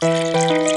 Música